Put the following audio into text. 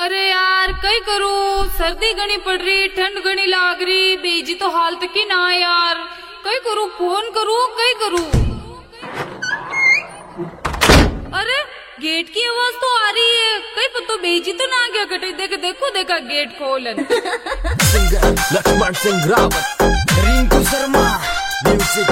अरे यार, कई करूँ? सर्दी घनी पड़ रही, ठंड घनी लाग रही, बेजी तो हालत की ना यार। कई करूँ? फ़ोन करूँ? कई करूँ? अरे, गेट की आवाज़ तो आ रही है। कई पतो बेजी तो ना गया कटे। देख, देखो, देखा, गेट खोलन। Singer, Laxman Singh Rawat, Rinku Sharma, music